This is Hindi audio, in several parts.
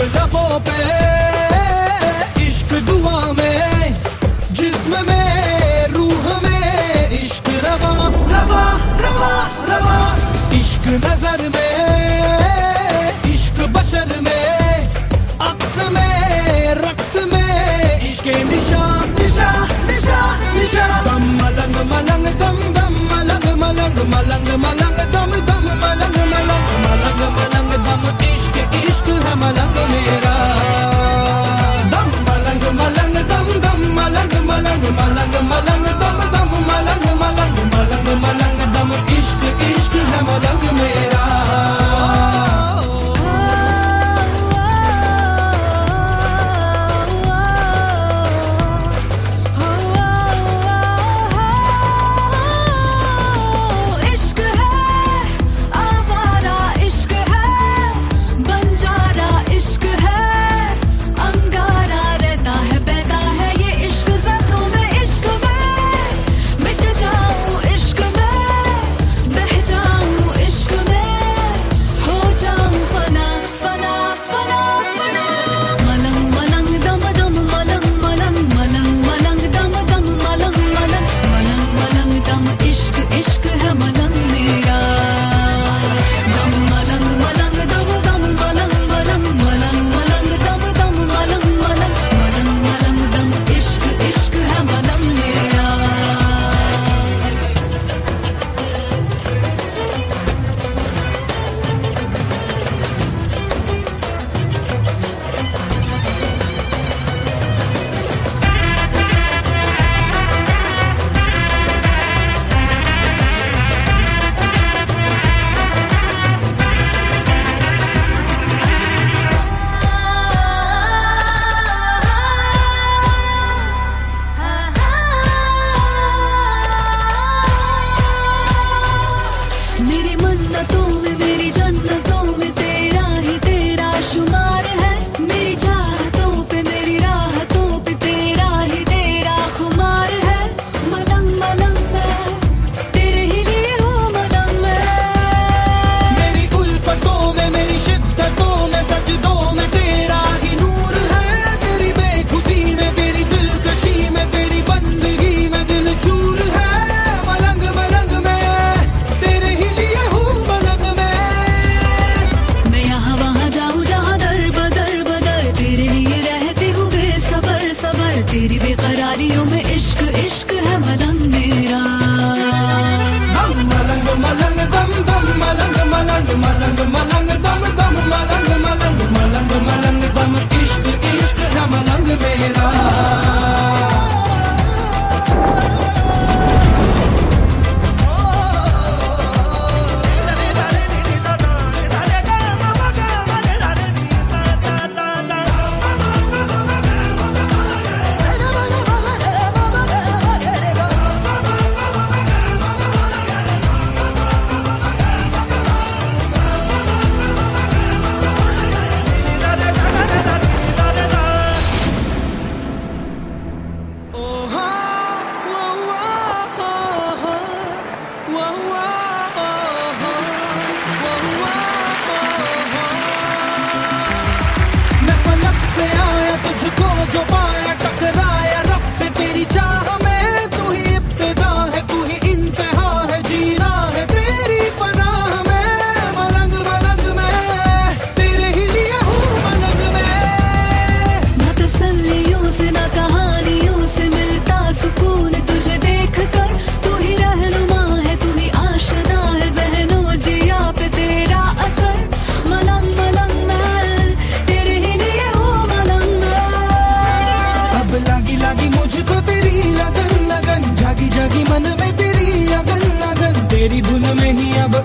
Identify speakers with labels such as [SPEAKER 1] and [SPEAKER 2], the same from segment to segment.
[SPEAKER 1] इश्क लबों पे इश्क दुआ में जिस्म में रूह में इश्क रवा रवा रवा रवा इश्क
[SPEAKER 2] नज़र में इश्क बशर में अक्स में रक्स में इश्क
[SPEAKER 1] निशा आलम इश्क इश्क है मलम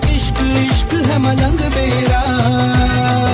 [SPEAKER 1] इश्क इश्क है मलंग मेरा।